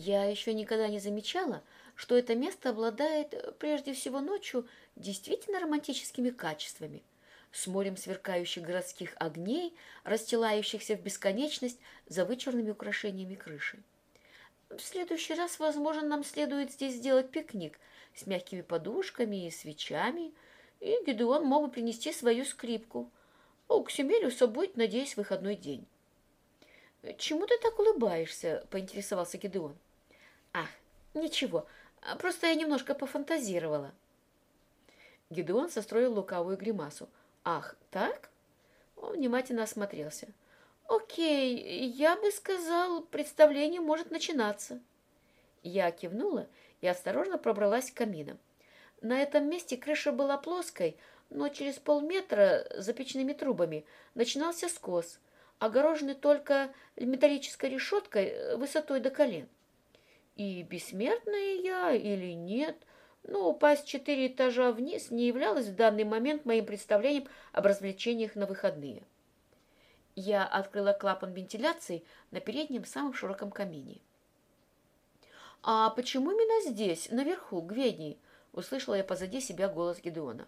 Я еще никогда не замечала, что это место обладает, э, прежде всего ночью, действительно романтическими качествами. С морем сверкающих городских огней, расстилающихся в бесконечность за вычурными украшениями крыши. В следующий раз, возможно, нам следует здесь сделать пикник с мягкими подушками и свечами, и Гедеон мог бы принести свою скрипку. У Ксимелиуса будет, надеюсь, выходной день. «Чему ты так улыбаешься?» – поинтересовался Гедеон. «Ах, ничего, просто я немножко пофантазировала». Гедеон состроил лукавую гримасу. «Ах, так?» Он внимательно осмотрелся. «Окей, я бы сказал, представление может начинаться». Я кивнула и осторожно пробралась к камину. На этом месте крыша была плоской, но через полметра за печными трубами начинался скос, огороженный только металлической решеткой высотой до колен. И бессмертная я или нет, но упасть четыре этажа вниз не являлось в данный момент моим представлением об развлечениях на выходные. Я открыла клапан вентиляции на переднем самом широком камине. «А почему именно здесь, наверху, Гведни?» — услышала я позади себя голос Гедеона.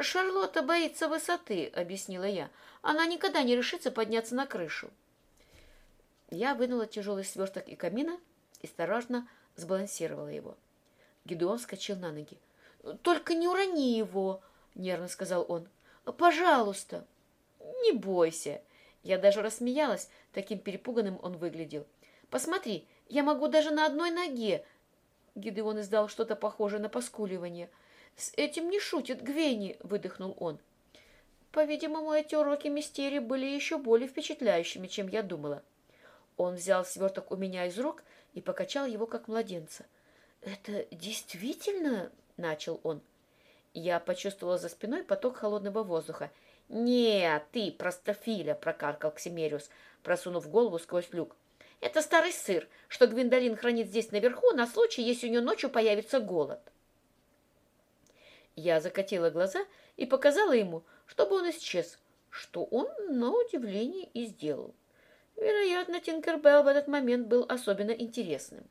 «Шарлотта боится высоты», — объяснила я. «Она никогда не решится подняться на крышу». Я вынула тяжелый сверток и камина осторожно сбалансировала его. Гедеон вскочил на ноги. «Только не урони его!» — нервно сказал он. «Пожалуйста!» «Не бойся!» Я даже рассмеялась, таким перепуганным он выглядел. «Посмотри, я могу даже на одной ноге!» Гидеон издал что-то похожее на поскуливание. «С этим не шутит Гвенни!» — выдохнул он. По-видимому, эти уроки мистерии были еще более впечатляющими, чем я думала. Он взял сверток у меня из рук и покачал его, как младенца. «Это действительно?» — начал он. Я почувствовала за спиной поток холодного воздуха — «Не, ты, простофиля!» — прокаркал Ксимериус, просунув голову сквозь люк. «Это старый сыр, что Гвиндолин хранит здесь наверху на случай, если у нее ночью появится голод». Я закатила глаза и показала ему, чтобы он исчез, что он, на удивление, и сделал. Вероятно, Тинкербелл в этот момент был особенно интересным.